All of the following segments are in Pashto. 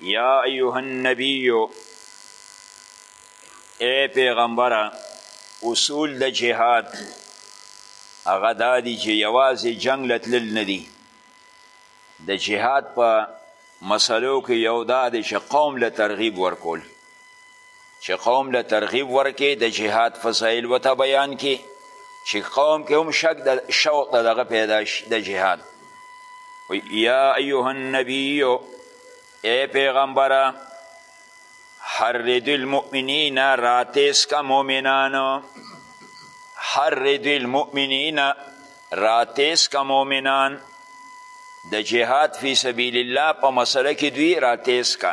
یا ایها النبی اے پیغمبره اصول د جهاد هغه دا دي چې یوازې جنگ له تلل نه دي د جهاد په مسلو کې یو دا دی چې قوم له ترغیب ورکول چې قوم له ترغیب ورکې د جهاد فضایل وته بیان کې چې قوم کې هم شک د شوق د دغه پیدا شي د جهاد وی یا ایها النبیو ای پیغمبره حرد المؤمنین راتیس کا مؤمنانو حرد المؤمنین راتیس کا مؤمنان د جهاد فی سبیل الله په مسله کې دوی راتیس کا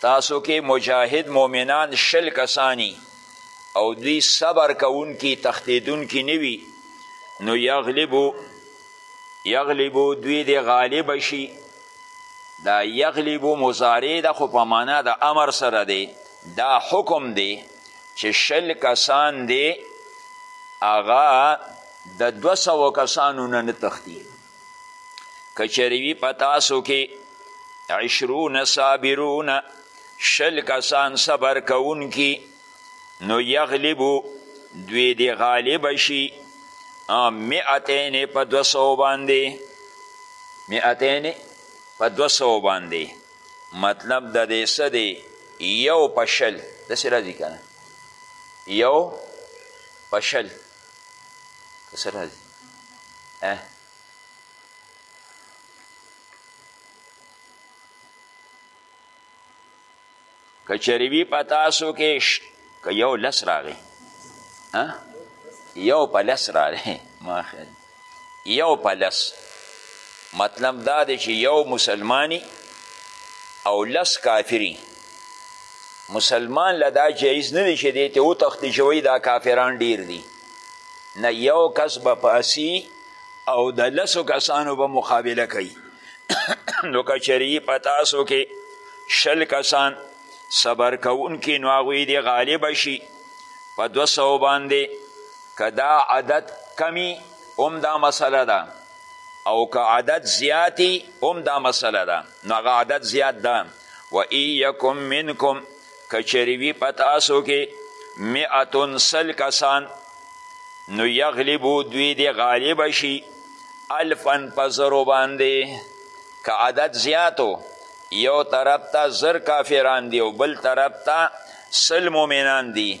تاسو کې مجاهد مؤمنان شل کسانی او دوی صبر کوونکي تښتېدونکي نه وي نو یغلبو یغلبو دوی دې غالب شي دا یغلبو مضارع ده خو په معنا د امر سره دی دا حکم دی چې شل کسان دی هغه د دوه سوه کسانو نه نه تښتي که چېرې وي په تاسو کې عشرون صابرون شل کسان صبر کوونکي نو یغلبو دوی دې غالب شي مئتین په دوه سوو باندې مئتین په دوه سوو باندې مطلب د دې څه دی یو په شل داسې راځي که نه یو په شل که څه راځي که چېرې وي په تاسو کې که یو لس راغی یو په لس راغی ما خیال یو په لس مطلب دا دی چې یو مسلمانی او لس کافری مسلمان له دا جایز نه دی چې دی ته وتښتي چې وایي دا کافران ډیر دي نه یو کس به پاسی او د لسو کسانو به مقابله کوي نو که چېرې په تاسو کې شل کسان صبر کوونکي نو هغوی دې غالبه شي په دوه سوو باندې که دا عدد کمی هم دا مسله ده او که عدد زیاتی هم دا مسله ده نو هغه عدد زیات ده و ای یکم منکم که چېرې وي په تاسو کې مئتون سل کسان نو یغلبو دوی دې غالب شي الفن په زرو باندې که عدد زیاتو یو طرف ته زر کافران دی او بل طرف ته سل مؤمنان دي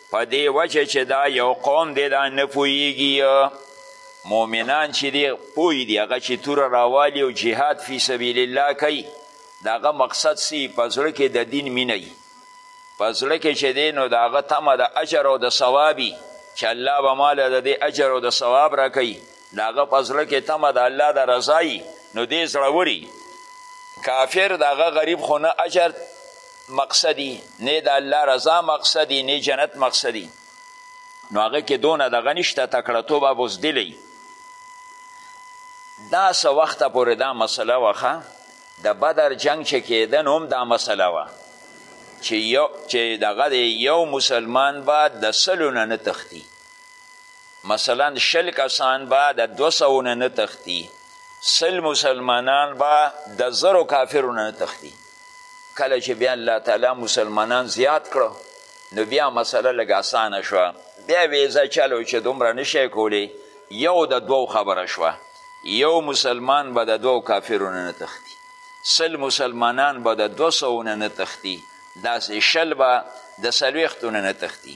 په دې وجه چې دا یو قوم دی دا نه پوهیږي مؤمنان چې دی پوه دي هغه چې توره راوالي او جهاد فی سبیل الله کوي د هغه مقصد سی په زړه کې د دین مینه وي په زړه کې چې دی نو د هغه تمه د اجر او د ثوابي چې الله به ماله د دې اجر او د ثواب راکوي د هغه په زړه کې تمه د الله د رضایي نو دې زړوري کافر د هغه غریب خو نه اجر مقصدي نه د الله رضا مقصدي نه جنت مقصدي نو هغه کې دونه دغه نشته تکړهتوب او بزدلي دا څه وخته پورې دا مسله وخه د بدر جنگ چې کېده نو هم دا مسله وه چې یو چې دغه یو مسلمان به د سلو نه نه تښتي مثلا شل کسان به د دوه سوو نه نه تښتي سل مسلمانان به د زرو کافرو نه نه تښتي کله چې بیا الله تعالی مسلمانان زیات کړو نو بیا مسله لږ اسانه شوه بیا ویزه چلو چې دومره نشی کولی یو د دوو خبره شوه یو مسلمان به د دوو کافرو نه نه تښتي سل مسلمانان به د دوه سوو نه نه تښتي داسې شل به د څلوېښتو نه نه تښتي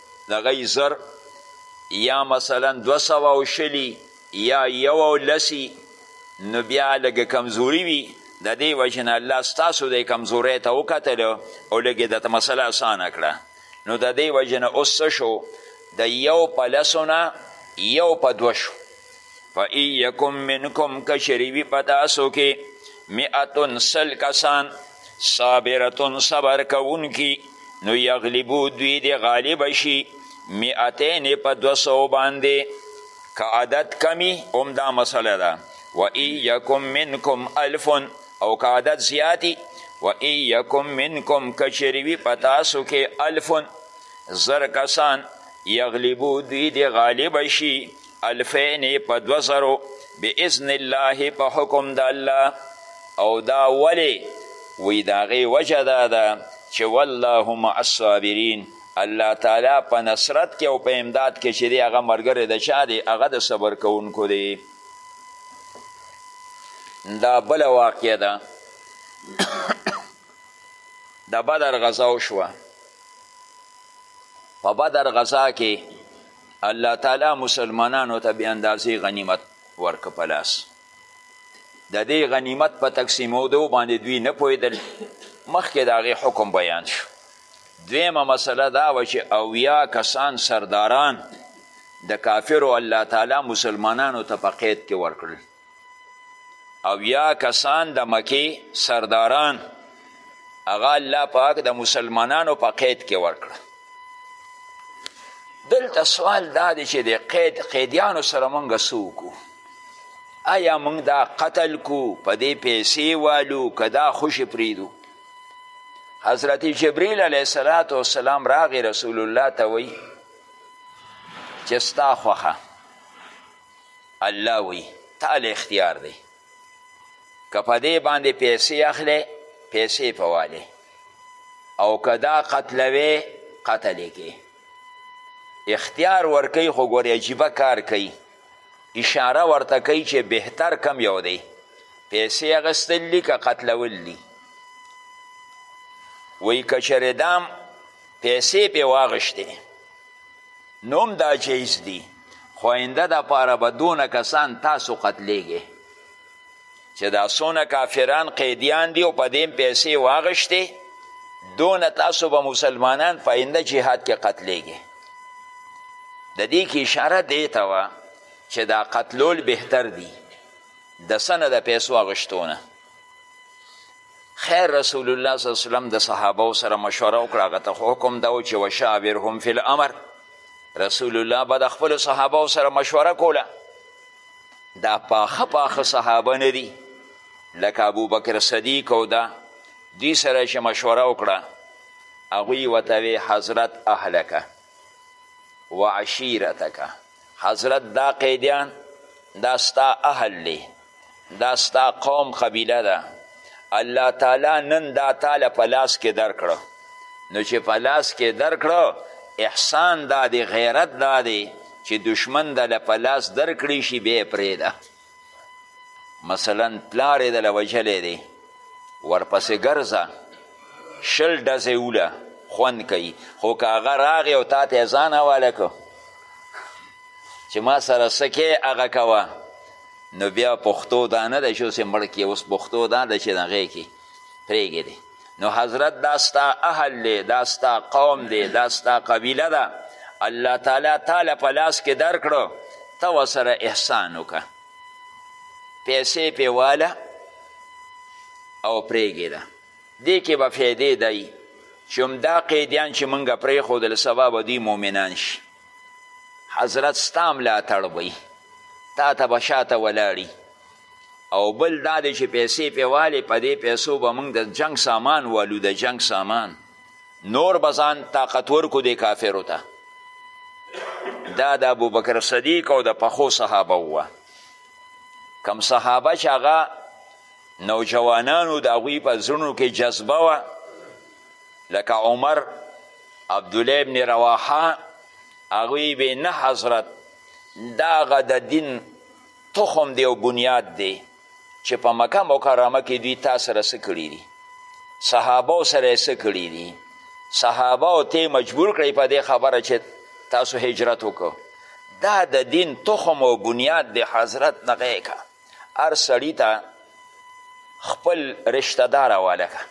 دغی زر یا مثلا دو سوه او شلی یا یو او لسی نو بیا لږ کمزوری وي د دې وجې نه الله ستاسو د کمزورۍ ته وکتل او لږې درته مسله اسانه کړه نو د دې وجې نه اوس څه شو د یو په لسو نه یو په دوه شو فَإِن يَكُن مِّنکُم که چېرې وي په تاسو کې مئة سل کسان صابرة صبر کوونکي نو یغلبو دوی دې غالب شي مئتین په دوه سوو باندې که عدد کمی هم دا مسله ده و ای یکم منکم الف او که عدد زیاتی و ای یکم منکم کچریوی پتاسو که الف زر کسان یغلبو دوی دی غالب شي الفین په دو زرو باذن الله په حکم د الله او دا ولی وی د هغې وجه دا ده چې والله مع الصابرین الله تعالی په نصرت کې او په امداد کې چې دی هغه ملګری د چا دی هغه د صبر کوونکو دی دا بله واقعه ده د بدر غزا وشوه په بدر غزا کې الله تعالی مسلمانانو ته بې اندازې غنیمت ورکه په لاس د دې غنیمت په تقسیمودو باندې دوی نه پوهېدل مخکې د هغې حکم بیان شو دویمه مسله دا وه چې اویا کسان سرداران د کافرو الله تعالی مسلمانانو ته په قید کې ورکړل او یا کسان د مکې سرداران هغه الله پاک د مسلمانانو په قید کې ورکړه دلته سوال دا دی چې د قید قیدیانو سره مونږ څه وکړو آیا مونږ دا قتل کو په دې پیسې والو که دا خوشې پریږدو حضرت جبریل علیه صلات وسلام راغی رسول الله ته وی چې ستا خوښه الله وایي تا له اختیار دی که په دې باندې پیسې اخلی پیسې په والې او که دا قتلوې قتل کې اختیار ورکوي خو ګورې عجیبه کار کوي اشاره ورته کوي چې بهتر کم یو دی پیسې اخیستل دي که قتلول دي وایي که چېرې دام پیسې پې واغشتې نوم دا جایز دی خو آینده د پاره به دونه کسان تاسو قتلیږي چې دا څونه کافران قیدیان دي او په دې پیسې واغشتې دونه تاسو به مسلمانان په آینده جهاد کې قتلیږي د دې کې اشاره دې ته وه چې دا قتلول بهتر دي د سنه د پیسو اغشتونه خیر رسول الله صلی الله علیه وسلم د صحابه سره مشوره وکړه هغه ته حکم دا و چې وشاورهم فی الامر رسول الله به د خپلو صحابه سره مشوره کوله دا پاخه پاخه صحابه نه دي لکه ابوبکر صدیق او دا دوی سره چې مشوره وکړه هغوی ورته وی حضرت اهلکه و عشیرتکه حضرت دا قیدیان دا ستا اهل دی دا ستا قوم قبیله ده الله تعالی نن دا تاله په لاس کې درکړه نو چې په لاس کې درکړه احسان دا دی غیرت دا دی چې دشمن دله په لاس درکړی شي بیا پرېږده مثلا پلار یې دله وژلی دی ورپسې ګرځه شل ډزې وله خوند کوي خو که هغه راغی او تا ته یې ځان حواله کړو چې ما سره څه کې هغه کوه نو بیا پښتو دا نه ده چې اوس یې مړ کې اوس پښتو دا ده چې دغې کې پرېږدې نو حضرت دا ستا اهل دی دا ستا قوم دی دا ستا قبیله ده الله تعالی تاله په لاس کې درکړو ته ورسره احسان وکړه پیسې پې واله او پرېږې ده دې کې به فیدې دی چې همدا قیدیان چې موږ پرېښودل سبا به دوی مؤمنان شي حضرت ستا ملاتړ وي تا ته به شاته ولاړي او بل دا دی چې پیسې پې والې په دې پیسو به موږ د جنگ سامان والو د جنگ سامان نور به ځان طاقتور کو دې کافرو ته دا د ابوبکر صدیق او د پخو صحابه وه کم صحابه چې هغه نوجوانانو د هغوی په زړونو کې جذبه وه لکه عمر عبدالله ابن رواحه هغوی به نه حضرت دا غ د دین تخم دی او بنیاد دی چې په مکه مکرمه کې دوی تا سره څه کړي دي صحابه سره یې څه کړي دي صحابه او ته مجبور کړئ په دې خبره چې تاسو هجرت وکړو دا د دین تخم او بنیاد د حضرت نه غی که هر سړي ته خپل رشته دار حواله که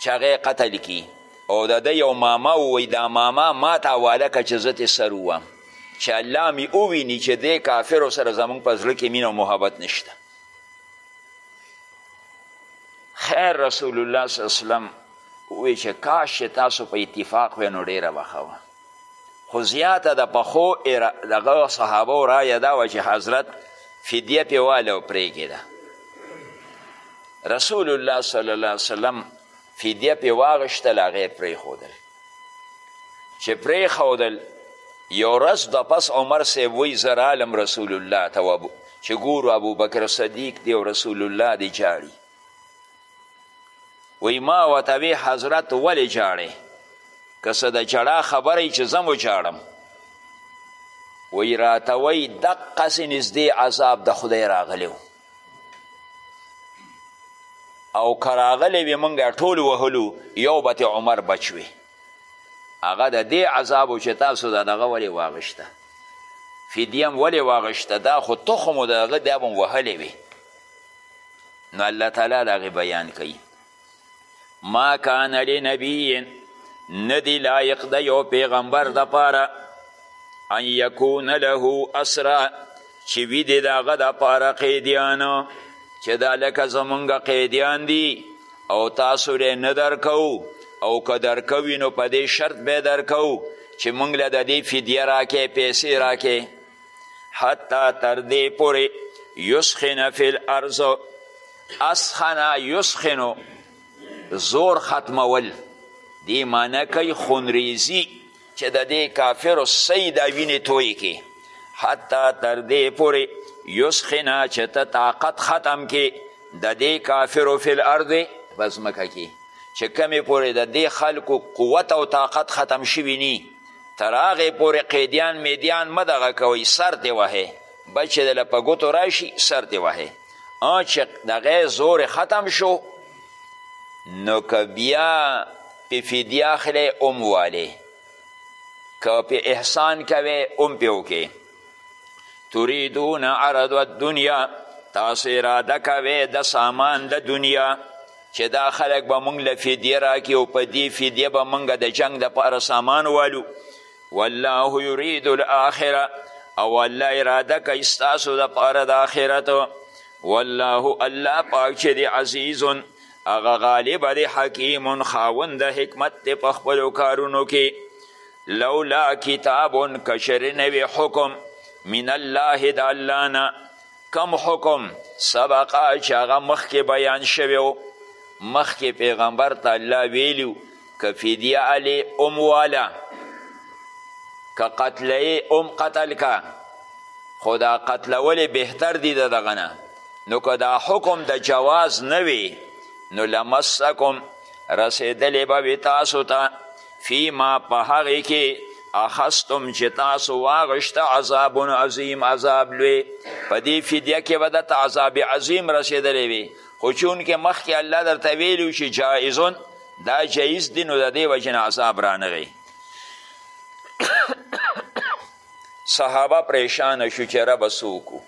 چې هغه قتل کی او د ده یو ماما ووایي دا ماما ما ته حواله که چې زه ترې سر ووم چې الله می وویني چې دې کافرو سره زمونږ په زړه کې مینه او محبت نشته خیر رسول الله صلی الله علیه وسلم وی چې کاش چې تاسو په اتفاق وی نو ډیره بخه وه خو زیاته د پخو دغه صحابه رایه دا وه چې حضرت فدیه پې واله او پرېږې ده رسول الله صلی الله علیه وسلم فدیه پې واغشتل هغه پرېښودل چې پرېښودل یو ورځ د پس عمر صاحب وی زه رالم رسول الله ته وابو چې ګورو ابوبکر صدیق دی او رسول الله دی جاړي وی ما ورته وی حضرت ولې جاړې که څه د جړا خبرې چې زه مو جاړم وی راته وی دقسې نږدې عذاب د خدای راغلی و او که راغلی وي موږ ټول وهلو یو به تې عمر بچ وي هغه د دې عذاب و چې تاسو د دغه ولې واغشته فدیه هم ولې واغشته دا خو تخم و د هغه دا به وهلی وي نو الله تعالی د هغې بیان کوي ما کان لنبی ندی لایق د یو پیغمبر د پاره ان یکون له اسرا چې وي د هغه د پاره قیدیان چې دا لکه زمونږ قیدیان دي او تاسو ری نه درکو او که درکوي نو په دې شرط به درکو چې مونږ له د دې فدیه راکې پیسې راکې حتی تر دې پورې یسخن فی الارض اسخنا یسخنو زور ختمول دی معنی کوي خونریزي چې د دې کافرو سی دا وینې تویې کې حتی تر دې پورې یسخنا چې ته طاقت ختم کې د دې کافرو فی الارض په ځمکه کې چې کمې پورې د دې خلکو قوت او طاقت ختم شوي نی تر هغې پورې قیدیان میدیان مه دغه کوئ سر دې وهئ بل چې دله په ګوتو راشي سر دې وهئ چې دغه زور ختم شو نو که بیا پې فدیه اخلی ام والی که پې احسان کوی ام پې وکې تریدون عرض الدنیا تاسو اراده کوی د سامان د دنیا چې دا خلک به مونږ له فدیه راکړي او په دې فدیه به مونږ د جنگ دپاره سامان والو والله یرید الاخره او الله اراده کوي ستاسو دپاره د آخرت والله الله پاک چې دی عزیز هغه غالب دی حکیم خاوند د حکمت دی په خپلو کارونو کې لولا کتاب کشر نوی حکم من الله د الله نه کم حکم سبقه چې هغه مخکې بیان شوی مخکې پیغمبر ته الله ویلي که فدیه الی ام والا که قتلې ام قتل کا خو دا قتلول بهتر دی د دغه نه نو که دا حکم د جواز نه وي نو لمسکم رسېدلی به وي تاسو ته تا فیما په هغې کې اخستم چې تاسو واغشته عذاب عظیم عذاب لوی په دې فدیه کې به درته عذاب عظیم رسېدلی وي خو چونکه مخکې الله درته ویلي چې جایزون دا جایز دی نو د دې وجې نه عذاب رانغی صحابه پریشانه شو چې ربه څه وکړو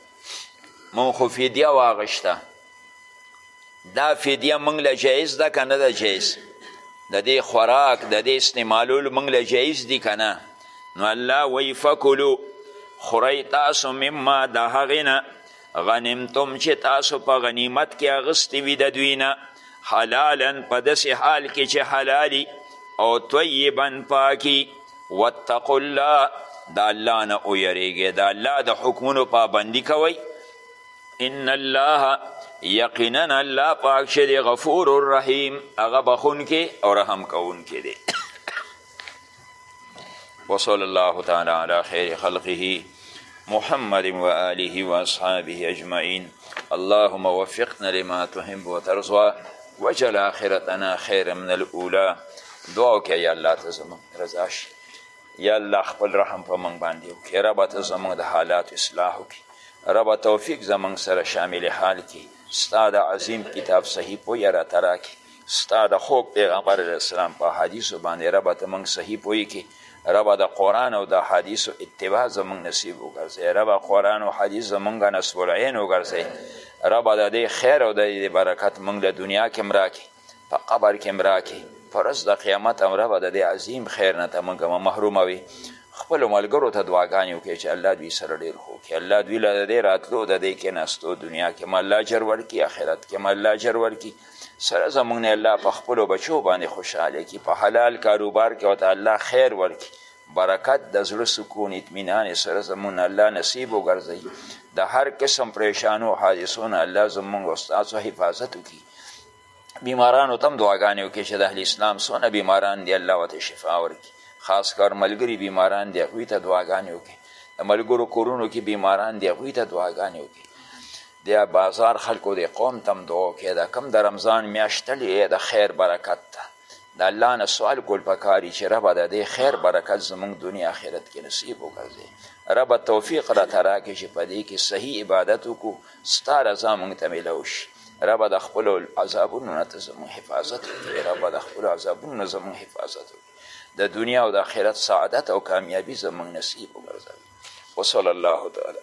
مونږ خو فدیه واغشته دا فدیه مونږ له جایز ده که نه ده جایز د دې خوراک د دې استعمالول مونږ له جایز دي که نه نو الله وی فکلو خورئ تاسو مما د هغې نه غنمتم چې تاسو په غنیمت کې اغستی وي د دوی نه حلالا په داسې حال کې چې حلالي او طیبا پاکي واتقوا الله د الله نه ویریږئ د الله د حکمونو پابندي کوئ ان الله یقینا الله پاک چې دی غفور الرحیم هغه بخونکی او رحم کوونکی دی وصلی الله تعالی علی خیر خلقه محمد و آله و اصحابه اجمعین اللهم وفقنا لما تحب و ترضا وجل آخرتنا خیر من الاولا دعا وکړه یا الله ته زموږ رضا شي یا الله خپل رحم په موږ باندې وکړي ربه ته زموږ د حالات اصلاح وکړي ربه توفیق زموږ سره شامل حال کړي ستا د عظیم کتاب صحیح پویه راته راکړي ستا د خوږ پیغمبر علیه السلام په حدیثو باندې ربه ته موږ صحیح پوه کړي ربه د قرآن او د حدیثو اتباع زموږ نصیب وګرځي ربه قرآن او حدیث زموږ نصب العین وګرځي ربه د دې خیر او د دې برکت موږ له دنیا کې هم راکړي په قبر کې هم راکړي په ورځ د قیامت هم ربه د دې عظیم خیر نه ته موږ مه محروموي خپلو ملګرو ته دعاګانې وکړي چې الله دوی سره ډېر ښه وکړي الله دوی له د دې راتلو د دې کېناستو دنیا کې هم الله اجر ورکړي اخرت کې هم الله اجر ورکړي سره زمونږ نه الله په خپلو بچو باندې خوشحاله کړي په حلال کاروبار کې ورته الله خیر ورکړي برکت د زړه سکون اطمینان سره زمونږ نه الله نصیب وګرځوي د هر قسم پریشانو حادثو نه الله زمونږ او ستاسو حفاظت وکړي بیمارانو ته هم دعاګانې وکړي چې د اهل اسلام څونه بیماران دي الله ورته شفا ورکړي خاص کار ملګري بیماران دي هغوی ته دعاګانې وکړي د ملګرو کورونو کې بیماران دي هغوی ته دعاګانې وکړي دې بازار خلکو دې قوم ته هم دعا وکړي دا کوم د رمضان میاشت تللې دی د خیر برکت ده د الله نه سوال کول پکار دي چې ربه د دې خیر برکت زموږ دنیا آخرت کې نصیب وګرځې ربه توفیق راته راکړې چې په دې کې صحیح عبادت وکړو ستا رضا موږ ته میلاو شي ربه د خپلو عذابونو نه ته زموږ حفاظت وکړې ربه د خپلو عذابونو نه زموږ حفاظت وکړې د دنیا او د آخرت سعادت او کامیابي زموږ نصیب وګرځوي وصلی الله تعالی